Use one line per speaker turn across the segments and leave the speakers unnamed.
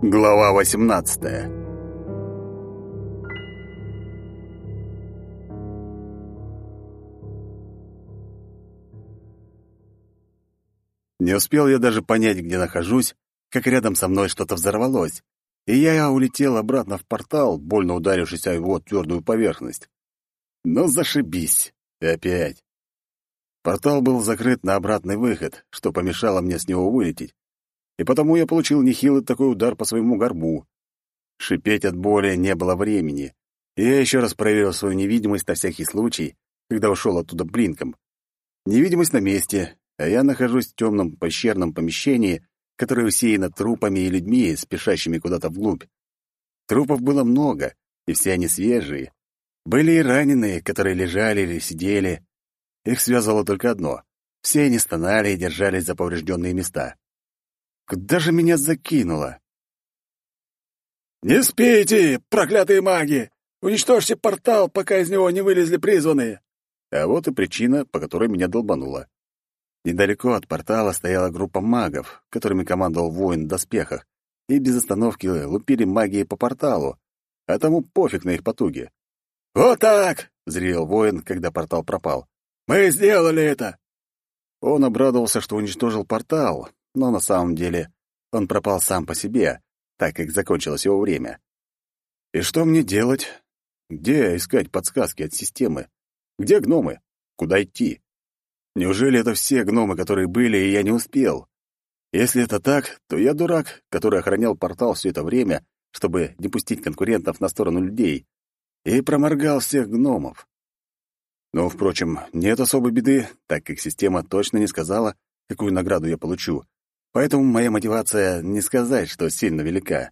Глава 18 Не успел я даже понять, где нахожусь, как рядом со мной что-то взорвалось, и я улетел обратно в портал, больно ударившись о его твердую поверхность. Ну, зашибись. Опять. Портал был закрыт на обратный выход, что помешало мне с него вылететь, и потому я получил нехилый такой удар по своему горбу. Шипеть от боли не было времени, я еще раз проверил свою невидимость на всякий случай, когда ушел оттуда блинком. Невидимость на месте, а я нахожусь в темном пещерном помещении, которое усеяно трупами и людьми, спешащими куда-то вглубь. Трупов было много, и все они свежие. Были и раненые, которые лежали или сидели. Их связывало только одно. Все они стонали и держались за поврежденные места. Куда же меня закинуло?
«Не спите, проклятые маги! Уничтожьте портал, пока из него не вылезли призванные!»
А вот и причина, по которой меня долбануло. Недалеко от портала стояла группа магов, которыми командовал воин в доспехах, и без остановки лупили магией по порталу, а тому пофиг на их потуги.
«Вот так!»
— взревел воин, когда портал пропал.
«Мы сделали это!»
Он обрадовался, что уничтожил портал, но на самом деле он пропал сам по себе, так как закончилось его время. И что мне делать? Где искать подсказки от системы? Где гномы? Куда идти? Неужели это все гномы, которые были, и я не успел? Если это так, то я дурак, который охранял портал все это время, чтобы не пустить конкурентов на сторону людей, и проморгал всех гномов. Но, впрочем, нет особой беды, так как система точно не сказала, какую награду я получу, поэтому моя мотивация не сказать, что сильно велика.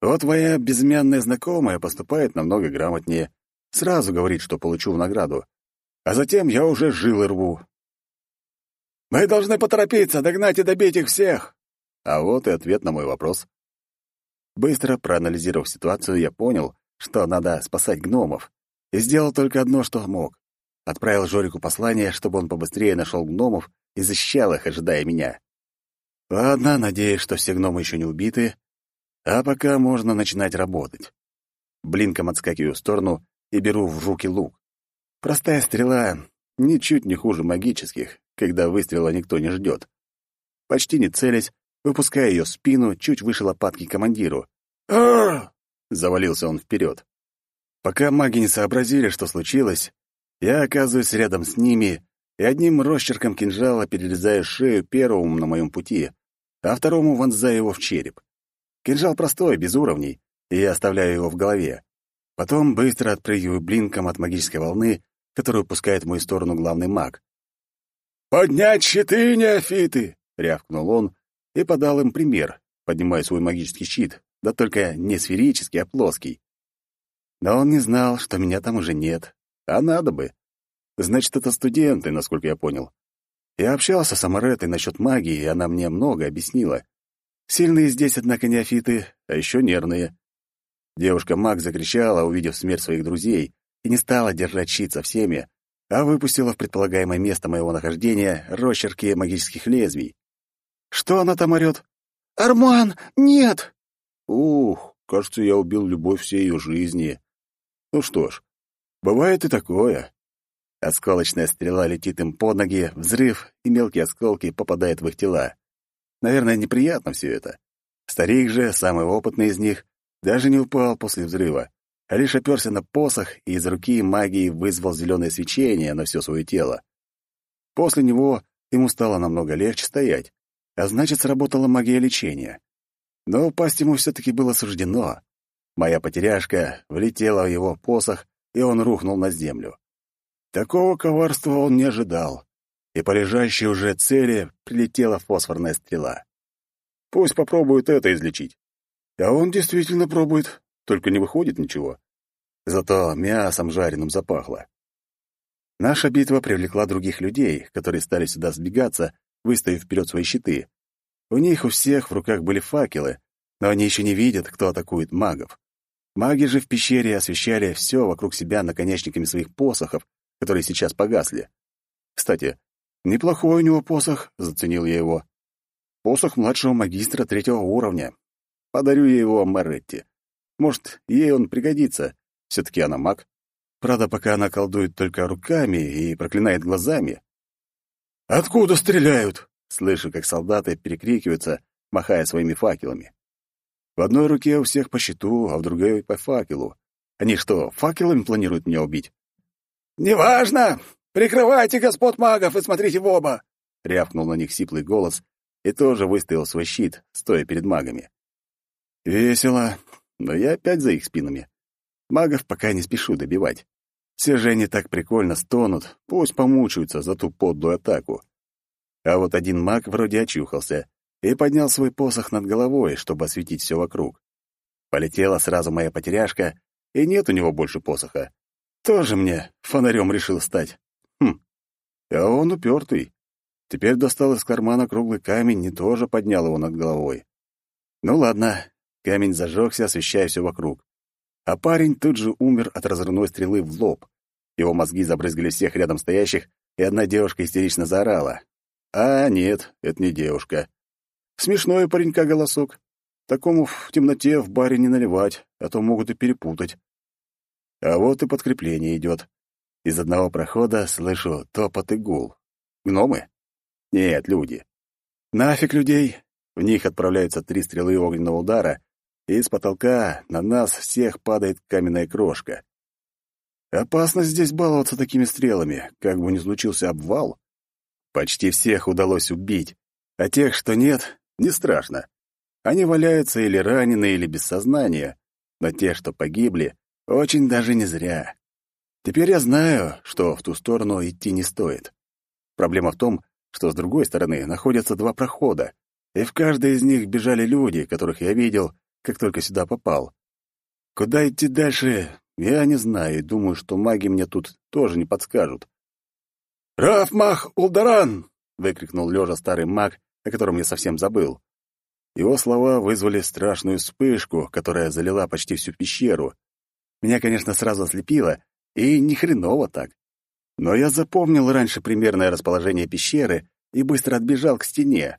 Вот моя безымянная знакомая поступает намного грамотнее, сразу говорит, что получу в награду, а затем я уже жилы рву,
мы должны поторопиться, догнать и добить их всех.
А вот и ответ на мой вопрос. Быстро проанализировав ситуацию, я понял, что надо спасать гномов, и сделал только одно, что мог. Отправил Жорику послание, чтобы он побыстрее нашел гномов и защищал их, ожидая меня. Ладно, надеюсь, что все гномы еще не убиты, а пока можно начинать работать. Блинком отскакиваю в сторону и беру в руки лук. Простая стрела ничуть не хуже магических, когда выстрела никто не ждет. Почти не целясь, выпуская ее спину чуть выше лопатки командиру.
а
Завалился он вперед. Пока маги не сообразили, что случилось, я оказываюсь рядом с ними и одним росчерком кинжала перерезаю шею первому на моем пути, а второму вонзаю его в череп. Кинжал простой, без уровней, и я оставляю его в голове. Потом быстро отпрыгиваю блинком от магической волны, которую пускает в мою сторону главный маг.
«Поднять щиты, неофиты!»
— рявкнул он и подал им пример, поднимая свой магический щит, да только не сферический, а плоский. Но он не знал, что меня там уже нет, а надо бы. Значит, это студенты, насколько я понял. Я общался с Амаретой насчет магии, и она мне много объяснила. Сильные здесь, однако, неофиты, а еще нервные. Девушка-маг закричала, увидев смерть своих друзей, и не стала держать щит со всеми, а выпустила в предполагаемое место моего нахождения росчерки магических лезвий. Что она там орёт?
«Арман, нет!»
Ух, кажется, я убил любовь всей ее жизни. Ну что ж, бывает и такое. Осколочная стрела летит им под ноги, взрыв, и мелкие осколки попадают в их тела. Наверное, неприятно все это. Старик же, самый опытный из них, даже не упал после взрыва а лишь оперся на посох и из руки магии вызвал зеленое свечение на все свое тело. После него ему стало намного легче стоять, а значит, сработала магия лечения. Но упасть ему все-таки было суждено. Моя потеряшка влетела в его посох, и он рухнул на землю. Такого коварства он не ожидал, и по лежащей уже цели прилетела фосфорная стрела. Пусть попробует это излечить. А он действительно пробует, только не выходит ничего. Зато мясом жареным запахло. Наша битва привлекла других людей, которые стали сюда сбегаться, выставив вперед свои щиты. У них у всех в руках были факелы, но они еще не видят, кто атакует магов. Маги же в пещере освещали все вокруг себя наконечниками своих посохов, которые сейчас погасли. Кстати, Неплохой у него посох, заценил я его. Посох младшего магистра третьего уровня. Подарю я его Маретти. Может, ей он пригодится. Все-таки она маг. Правда, пока она колдует только руками и проклинает глазами.
«Откуда стреляют?»
Слышу, как солдаты перекрикиваются, махая своими факелами. В одной руке у всех по щиту, а в другой — по факелу. Они что, факелами планируют меня убить?
«Неважно! Прикрывайте господ магов и смотрите в оба!»
— рявкнул на них сиплый голос и тоже выставил свой щит, стоя перед магами. Весело, но я опять за их спинами. Магов пока не спешу добивать. Все же они так прикольно стонут, пусть помучаются за ту подлую атаку. А вот один маг вроде очухался и поднял свой посох над головой, чтобы осветить все вокруг. Полетела сразу моя потеряшка, и нет у него больше посоха. Тоже мне фонарем решил стать. Хм, а он упертый. Теперь достал из кармана круглый камень и тоже поднял его над головой. Ну ладно, камень зажегся, освещая все вокруг. А парень тут же умер от разрывной стрелы в лоб. Его мозги забрызгали всех рядом стоящих, и одна девушка истерично заорала. А нет, это не девушка. Смешной паренька голосок. Такому в темноте в баре не наливать, а то могут и перепутать. А вот и подкрепление идет. Из одного прохода слышу топот и гул. Гномы? Нет, люди. Нафиг людей. В них отправляются три стрелы огненного удара, и с потолка на нас всех падает каменная крошка. Опасно здесь баловаться такими стрелами, как бы ни случился обвал. Почти всех удалось убить, а тех, что нет, не страшно. Они валяются или ранены, или без сознания, но те, что погибли, очень даже не зря. Теперь я знаю, что в ту сторону идти не стоит. Проблема в том, что с другой стороны находятся два прохода, и в каждой из них бежали люди, которых я видел, как только сюда попал. Куда идти дальше, я не знаю, и думаю, что маги мне тут тоже не подскажут.
«Рафмах Улдаран!»
— выкрикнул лежа старый маг, о котором я совсем забыл. Его слова вызвали страшную вспышку, которая залила почти всю пещеру. Меня, конечно, сразу ослепило, и ни хреново так. Но я запомнил раньше примерное расположение пещеры и быстро отбежал к стене.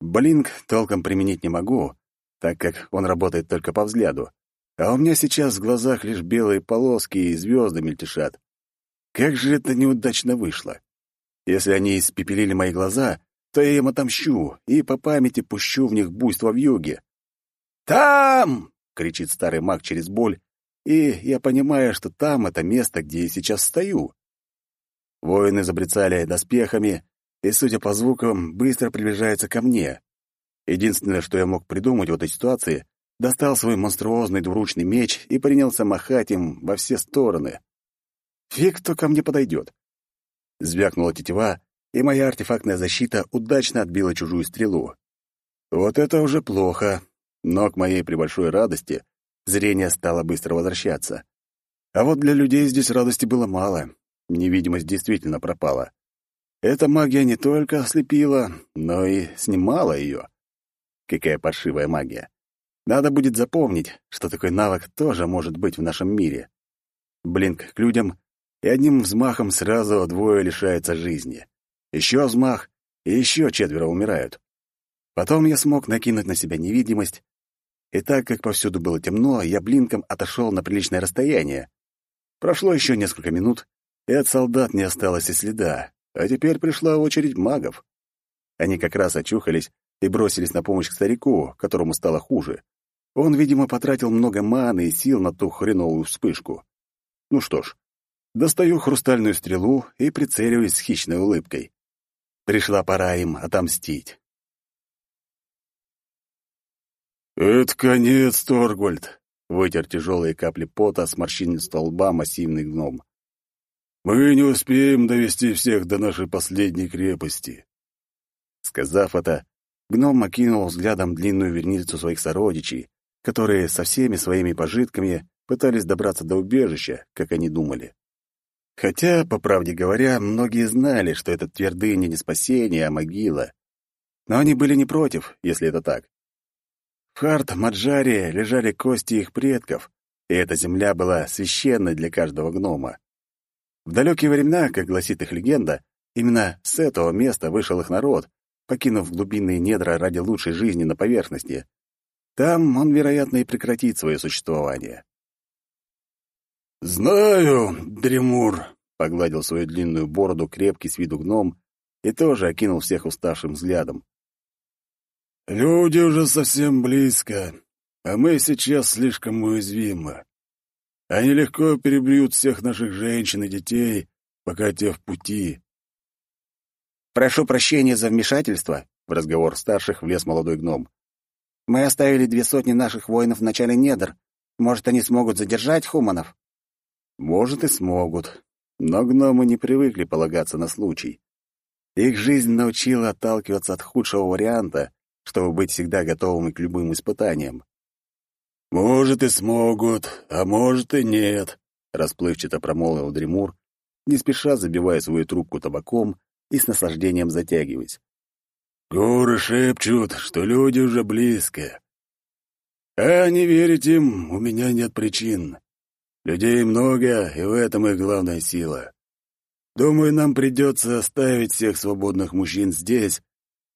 Блинк толком применить не могу, так как он работает только по взгляду. А у меня сейчас в глазах лишь белые полоски и звезды мельтешат. Как же это неудачно вышло. Если они испепелили мои глаза, то я им отомщу и по памяти пущу в них буйство в юге.
«Там!» — кричит
старый маг через боль, и я понимаю, что там — это место, где я сейчас стою. Воины забрецали доспехами, и, судя по звукам, быстро приближаются ко мне. Единственное, что я мог придумать в этой ситуации, достал свой монструозный двуручный меч и принялся махать им во все стороны. Фиг кто ко мне подойдет. Звякнула тетива, и моя артефактная защита удачно отбила чужую стрелу. Вот это уже плохо, но к моей пребольшой радости зрение стало быстро возвращаться. А вот для людей здесь радости было мало, невидимость действительно пропала. Эта магия не только ослепила, но и снимала ее. Какая паршивая магия. Надо будет запомнить, что такой навык тоже может быть в нашем мире. Блинк к людям, и одним взмахом сразу двое лишаются жизни. Еще взмах, и еще четверо умирают. Потом я смог накинуть на себя невидимость, и так как повсюду было темно, я блинком отошел на приличное расстояние. Прошло еще несколько минут, и от солдат не осталось и следа, а теперь пришла очередь магов. Они как раз очухались и бросились на помощь к старику, которому стало хуже. Он, видимо, потратил много маны и сил на ту хреновую вспышку. Ну что ж, достаю хрустальную стрелу и прицеливаюсь с хищной улыбкой. Пришла пора им отомстить.
«Это конец, Торгольд!» — вытер тяжелые капли пота с морщинистого лба массивный гном. «Мы не успеем довести всех до нашей последней крепости».
Сказав это, гном окинул взглядом длинную верницу своих сородичей, которые со всеми своими пожитками пытались добраться до убежища, как они думали. Хотя, по правде говоря, многие знали, что это твердыня не спасение, а могила. Но они были не против, если это так. В Харт-Маджаре лежали кости их предков, и эта земля была священной для каждого гнома. В далекие времена, как гласит их легенда, Именно с этого места вышел их народ, покинув глубинные недра ради лучшей жизни на поверхности. Там он, вероятно, и прекратит свое существование.
«Знаю, Дремур», —
погладил свою длинную бороду крепкий с виду гном и тоже окинул всех уставшим взглядом.
«Люди уже совсем близко, а мы сейчас слишком уязвимы. Они легко перебьют всех наших женщин и детей, пока те в пути.
«Прошу прощения за вмешательство», — в разговор старших влез молодой гном. «Мы оставили две сотни наших воинов в начале недр. Может, они смогут задержать хуманов?» «Может, и смогут. Но гномы не привыкли полагаться на случай. Их жизнь научила отталкиваться от худшего варианта, чтобы быть всегда готовыми к любым испытаниям.
«Может, и смогут, а может, и нет», — расплывчато промолвил Дремур, не спеша забивая свою трубку табаком и с наслаждением затягиваясь. «Горы шепчут, что люди уже близко. А не верить им у меня нет причин. Людей много, и в этом их главная сила. Думаю, нам придется оставить всех свободных мужчин здесь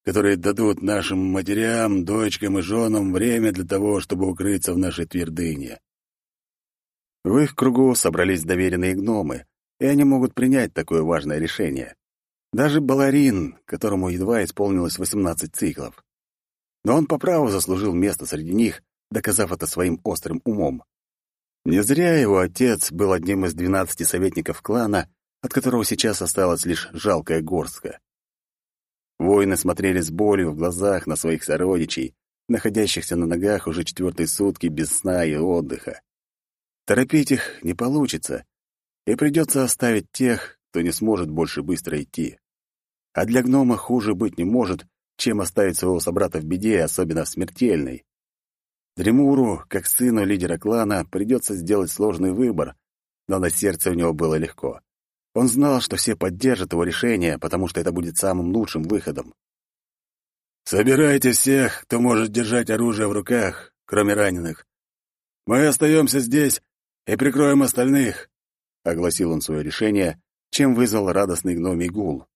которые дадут нашим матерям, дочкам и женам время для того, чтобы укрыться в нашей твердыне.
В их кругу собрались доверенные гномы, и они могут принять такое важное решение. Даже Баларин, которому едва исполнилось 18 циклов. Но он по праву заслужил место среди них, доказав это своим острым умом. Не зря его отец был одним из двенадцати советников клана, от которого сейчас осталась лишь жалкая горстка. Воины смотрели с болью в глазах на своих сородичей, находящихся на ногах уже четвертые сутки без сна и отдыха. Торопить их не получится, и придется оставить тех, кто не сможет больше быстро идти. А для гнома хуже быть не может, чем оставить своего собрата в беде, особенно в смертельной. Дремуру, как сыну лидера клана, придется сделать сложный выбор, но на сердце у него было легко. Он знал, что все поддержат его решение, потому что это будет самым лучшим выходом.
«Собирайте всех, кто может держать оружие в руках, кроме раненых. Мы остаемся здесь и прикроем остальных», — огласил он свое решение, чем вызвал радостный гномий гул.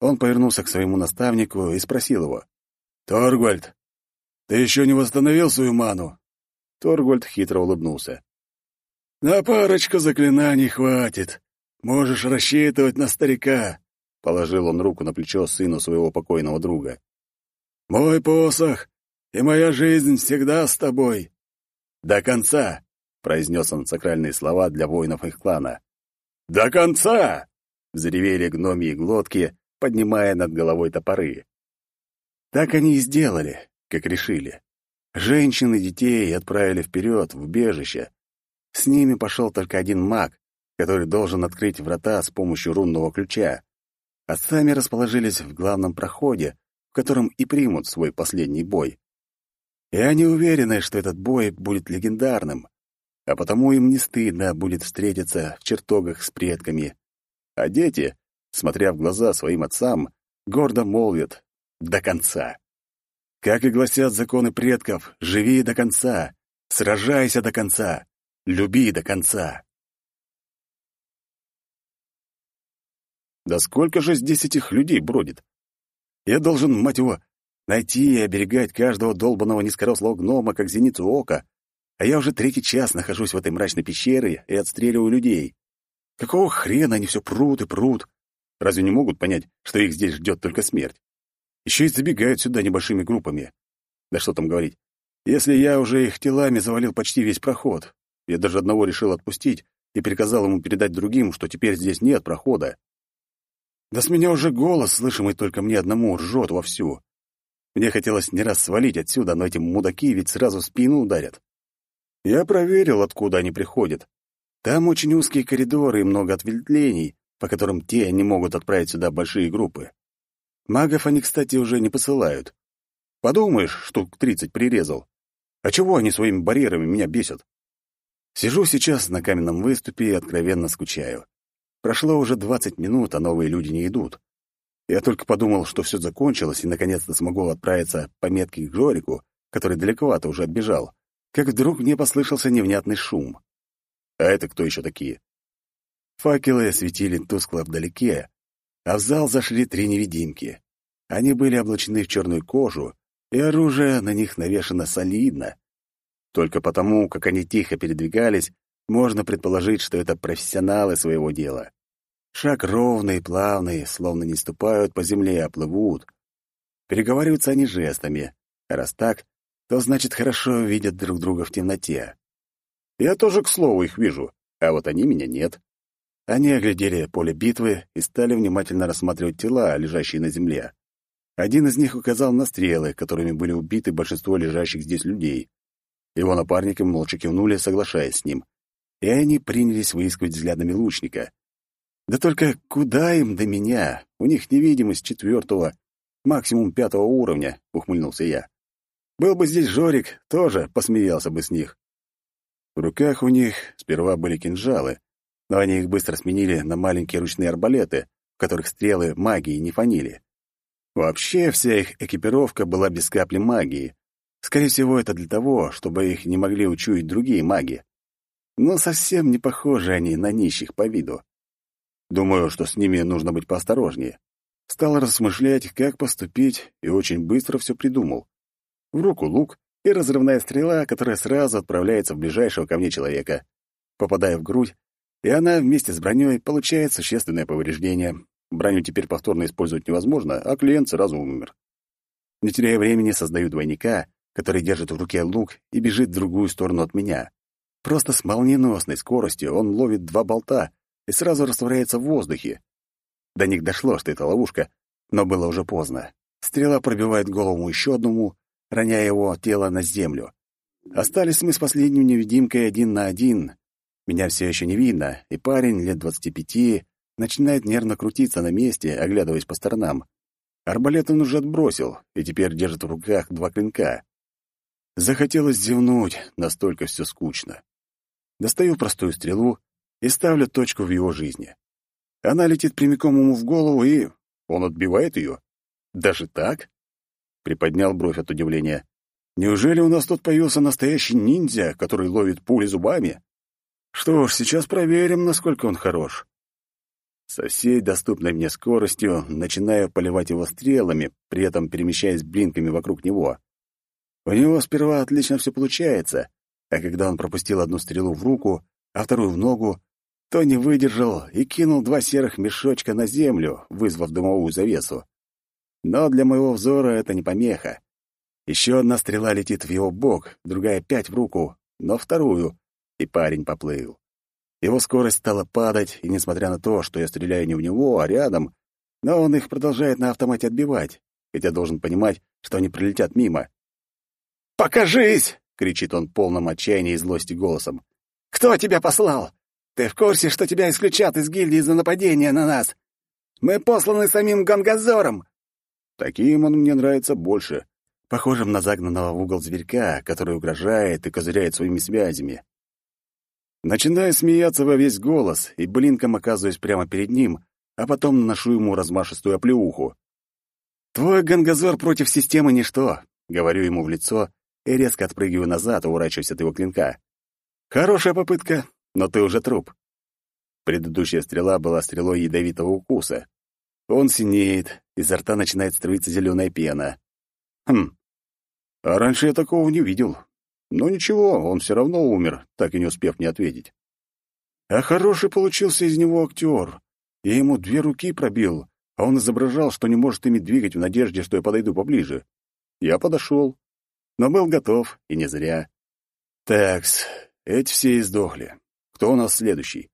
Он повернулся к своему наставнику и спросил его. «Торгвальд, ты еще не восстановил свою ману?»
Торгвальд хитро улыбнулся.
«На парочку заклинаний хватит. Можешь рассчитывать на старика, — положил он руку на плечо сыну своего покойного друга. Мой посох и моя жизнь всегда с тобой. До конца, — произнес он сакральные слова для воинов их клана. До конца! — заревели гномьи глотки, поднимая над головой топоры.
Так они и сделали, как решили. Женщин и детей отправили вперед, в убежище. С ними пошел только один маг, который должен открыть врата с помощью рунного ключа, а сами расположились в главном проходе, в котором и примут свой последний бой. И они уверены, что этот бой будет легендарным, а потому им не стыдно будет встретиться в чертогах с предками. А дети, смотря в глаза своим отцам, гордо молвят «до конца». Как и гласят законы предков, живи до конца, сражайся до конца, люби до конца. Да сколько же здесь этих людей бродит? Я должен, мать его, найти и оберегать каждого долбанного низкорослого гнома, как зеницу ока, а я уже третий час нахожусь в этой мрачной пещере и отстреливаю людей. Какого хрена они все прут и прут? Разве не могут понять, что их здесь ждет только смерть? Еще и забегают сюда небольшими группами. Да что там говорить. Если я уже их телами завалил почти весь проход, я даже одного решил отпустить и приказал ему передать другим, что теперь здесь нет прохода. Да с меня уже голос, слышимый только мне одному, ржет вовсю. Мне хотелось не раз свалить отсюда, но эти мудаки ведь сразу в спину ударят. Я проверил, откуда они приходят. Там очень узкие коридоры и много ответвлений, по которым те не могут отправить сюда большие группы. Магов они, кстати, уже не посылают. Подумаешь, штук тридцать прирезал. А чего они своими барьерами меня бесят? Сижу сейчас на каменном выступе и откровенно скучаю. Прошло уже двадцать минут, а новые люди не идут. Я только подумал, что все закончилось, и наконец-то смогу отправиться по метке к Жорику, который далековато уже отбежал, как вдруг мне послышался невнятный шум. А это кто еще такие? Факелы осветили тускло вдалеке, а в зал зашли три невидимки. Они были облачены в черную кожу, и оружие на них навешано солидно. Только потому, как они тихо передвигались, можно предположить, что это профессионалы своего дела. Шаг ровный, плавный, словно не ступают по земле, а плывут. Переговариваются они жестами. А раз так, то значит хорошо видят друг друга в темноте. Я тоже, к слову, их вижу, а вот они меня нет. Они оглядели поле битвы и стали внимательно рассматривать тела, лежащие на земле. Один из них указал на стрелы, которыми были убиты большинство лежащих здесь людей. Его напарники молча кивнули, соглашаясь с ним. И они принялись выискивать взглядами лучника. Да только куда им до меня? У них невидимость четвертого, максимум пятого уровня, ухмыльнулся я. Был бы здесь Жорик, тоже посмеялся бы с них. В руках у них сперва были кинжалы, но они их быстро сменили на маленькие ручные арбалеты, в которых стрелы магии не фанили. Вообще вся их экипировка была без капли магии. Скорее всего, это для того, чтобы их не могли учуять другие маги. Но совсем не похожи они на нищих по виду. Думаю, что с ними нужно быть поосторожнее. Стал размышлять, как поступить, и очень быстро все придумал. В руку лук и разрывная стрела, которая сразу отправляется в ближайшего ко мне человека. Попадая в грудь, и она вместе с броней получает существенное повреждение. Броню теперь повторно использовать невозможно, а клиент сразу умер. Не теряя времени, создаю двойника, который держит в руке лук и бежит в другую сторону от меня. Просто с молниеносной скоростью он ловит два болта и сразу растворяется в воздухе. До них дошло, что это ловушка, но было уже поздно. Стрела пробивает голову еще одному, роняя его тело на землю. Остались мы с последней невидимкой один на один. Меня все еще не видно, и парень лет двадцати пяти начинает нервно крутиться на месте, оглядываясь по сторонам. Арбалет он уже отбросил, и теперь держит в руках два клинка. Захотелось зевнуть, настолько все скучно. Достаю простую стрелу и ставлю точку в его жизни. Она летит прямиком ему в голову, и он отбивает ее. Даже так? Приподнял бровь от удивления. Неужели у нас тут появился настоящий ниндзя, который ловит пули зубами? Что ж, сейчас проверим, насколько он хорош. Со всей доступной мне скоростью начинаю поливать его стрелами, при этом перемещаясь блинками вокруг него. У него сперва отлично все получается, а когда он пропустил одну стрелу в руку, а вторую в ногу, то не выдержал и кинул два серых мешочка на землю, вызвав дымовую завесу. Но для моего взора это не помеха. Еще одна стрела летит в его бок, другая пять в руку, но вторую, и парень поплыл. Его скорость стала падать, и несмотря на то, что я стреляю не в него, а рядом, но он их продолжает на автомате отбивать, хотя должен понимать, что они прилетят мимо. «Покажись!» — кричит он полном отчаянии и злости голосом. «Кто тебя послал? Ты в курсе, что тебя исключат из гильдии за нападение на нас? Мы посланы самим Гангазором!» Таким он мне нравится больше, похожим на загнанного в угол зверька, который угрожает и козыряет своими связями. Начинаю смеяться во весь голос и блинком оказываюсь прямо перед ним, а потом наношу ему размашистую оплеуху. «Твой гангазор против системы — ничто», — говорю ему в лицо и резко отпрыгиваю назад, уворачиваясь от его клинка. «Хорошая попытка, но ты уже труп». Предыдущая стрела была стрелой ядовитого укуса. Он синеет, изо рта начинает струиться зеленая пена. Хм, а раньше я такого не видел. Но ничего, он все равно умер, так и не успев мне ответить. А хороший получился из него актер. Я ему две руки пробил, а он изображал, что не может ими двигать в надежде, что я подойду поближе. Я подошел, но был готов, и не зря. Такс, эти все издохли. Кто у нас следующий?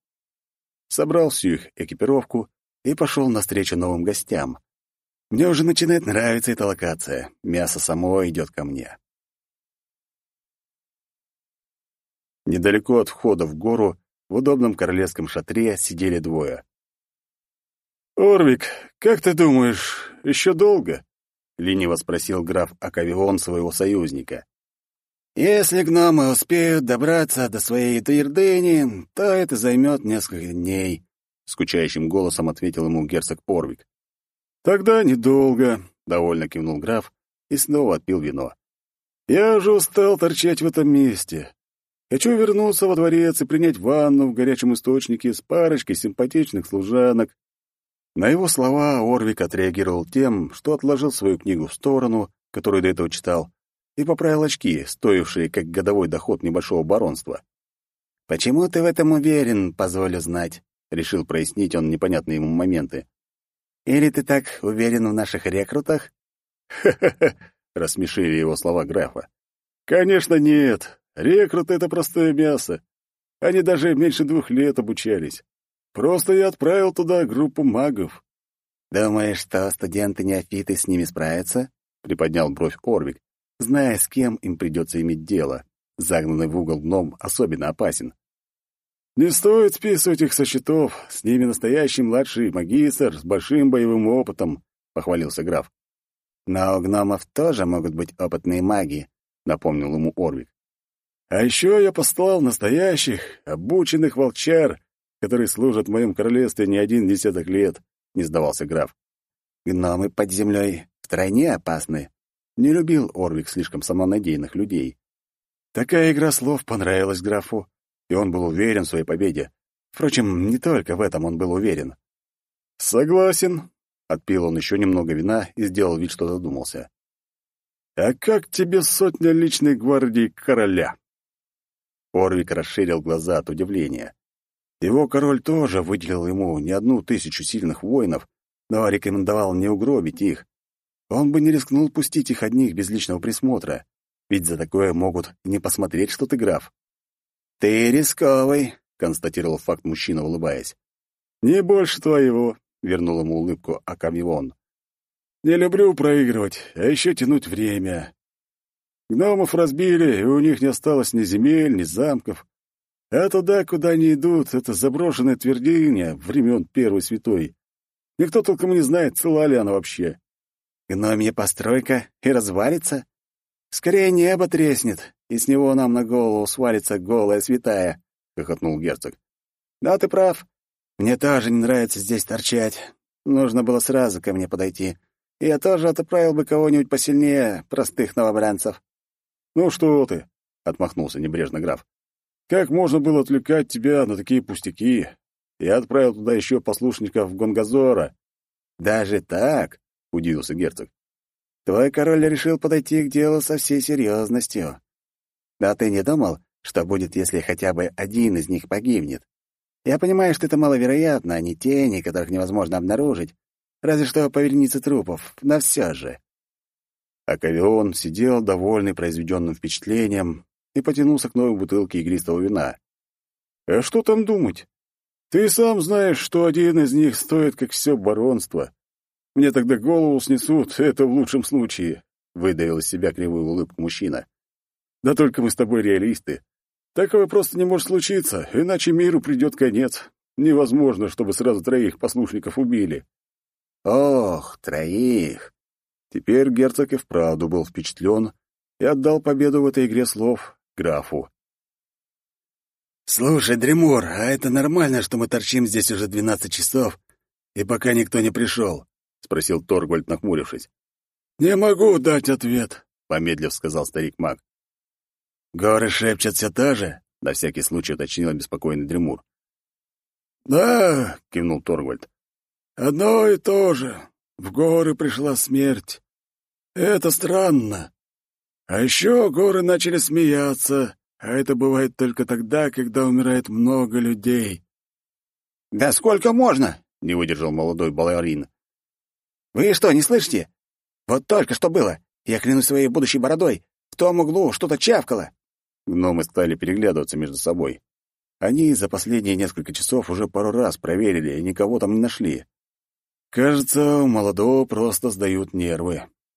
Собрал всю их экипировку и пошел навстречу новым гостям. Мне уже начинает нравиться эта локация. Мясо само идет ко мне. Недалеко от входа в гору, в удобном королевском шатре, сидели двое. «Орвик, как ты думаешь, еще долго?» — лениво спросил граф Акавион своего союзника. «Если гномы успеют добраться до своей твердыни, то это займет несколько дней», — скучающим голосом ответил ему герцог Порвик. «Тогда недолго», — довольно кивнул граф и снова отпил вино. «Я уже устал торчать в этом месте. Хочу вернуться во дворец и принять ванну в горячем источнике с парочкой симпатичных служанок. На его слова Орвик отреагировал тем, что отложил свою книгу в сторону, которую до этого читал, и поправил очки, стоившие как годовой доход небольшого баронства. «Почему ты в этом уверен, позволю знать?» — решил прояснить он непонятные ему моменты. «Или ты так уверен в наших рекрутах?»
«Ха-ха-ха!» — рассмешили его слова графа. «Конечно нет. Рекрут — это простое мясо. Они даже меньше двух лет обучались. Просто я отправил туда группу магов».
«Думаешь, что студенты-неофиты с ними справятся?» — приподнял бровь Орвик, зная, с кем им придется иметь дело. Загнанный в угол гном особенно опасен.
«Не стоит списывать их со счетов. С ними настоящий младший магистр с большим боевым опытом», — похвалился граф.
«Но у гномов тоже могут быть опытные маги», — напомнил ему Орвик.
«А еще я послал настоящих, обученных волчар, которые служат в моем королевстве не один десяток лет», — не сдавался граф.
«Гномы под землей втройне опасны». Не любил Орвик слишком самонадеянных людей. Такая игра слов понравилась графу, и он был уверен в своей победе. Впрочем, не только в этом он был уверен.
«Согласен», —
отпил он еще немного вина и сделал вид, что задумался.
«А как тебе сотня личной гвардии короля?»
Орвик расширил глаза от удивления. Его король тоже выделил ему не одну тысячу сильных воинов, но рекомендовал не угробить их. Он бы не рискнул пустить их одних без личного присмотра. Ведь за такое могут не посмотреть, что ты граф. «Ты рисковый», — констатировал факт мужчина, улыбаясь.
«Не больше твоего», — вернул ему улыбку Акамион. «Не люблю проигрывать, а еще тянуть время. Гномов разбили, и у них не осталось ни земель, ни замков. А туда, куда они идут, это заброшенная твердыня времен Первой Святой. Никто толком не знает, цела ли она вообще.
Гномья постройка и развалится? Скорее небо треснет, и с него нам на голову свалится голая святая, — хохотнул герцог. Да, ты прав. Мне тоже не нравится здесь торчать. Нужно было сразу ко мне подойти. Я тоже отправил бы кого-нибудь посильнее простых новобранцев.
Ну что ты, — отмахнулся небрежно граф. Как можно было отвлекать тебя на такие пустяки? Я отправил туда еще послушников Гонгазора.
Даже так? — удивился герцог. Твой король решил подойти к делу со всей серьезностью. Да ты не думал, что будет, если хотя бы один из них погибнет? Я понимаю, что это маловероятно, они тени, которых невозможно обнаружить, разве что по трупов, но все же.
Акавион сидел, довольный произведенным впечатлением, и потянулся к новой бутылке игристого вина. «А что там думать? Ты сам знаешь, что один из них стоит, как все баронство. Мне тогда голову снесут, это в лучшем случае», — выдавил из себя кривую улыбку мужчина. «Да только мы с тобой реалисты. Такого просто не может случиться, иначе миру придет конец. Невозможно, чтобы сразу троих послушников убили».
«Ох, троих!»
Теперь герцог и вправду был впечатлен и отдал победу в этой игре слов графу.
«Слушай, Дремур, а это нормально, что мы торчим здесь уже двенадцать часов, и пока никто не пришел?»
— спросил Торгвальд, нахмурившись. «Не могу дать ответ», — помедлив сказал старик-маг.
«Горы шепчут все то же?» — на всякий случай уточнил обеспокоенный Дремур.
«Да», — кивнул Торгвальд. «Одно и то же. В горы пришла смерть. Это странно. А еще горы начали смеяться, а это бывает только тогда, когда умирает много людей».
«Да сколько можно?» — не выдержал молодой балерин. «Вы что, не слышите? Вот только что было. Я клянусь своей будущей бородой. В том углу что-то чавкало».
Гномы стали переглядываться между собой. Они за последние несколько часов уже пару раз проверили и никого там не нашли. Кажется, у молодого просто сдают нервы.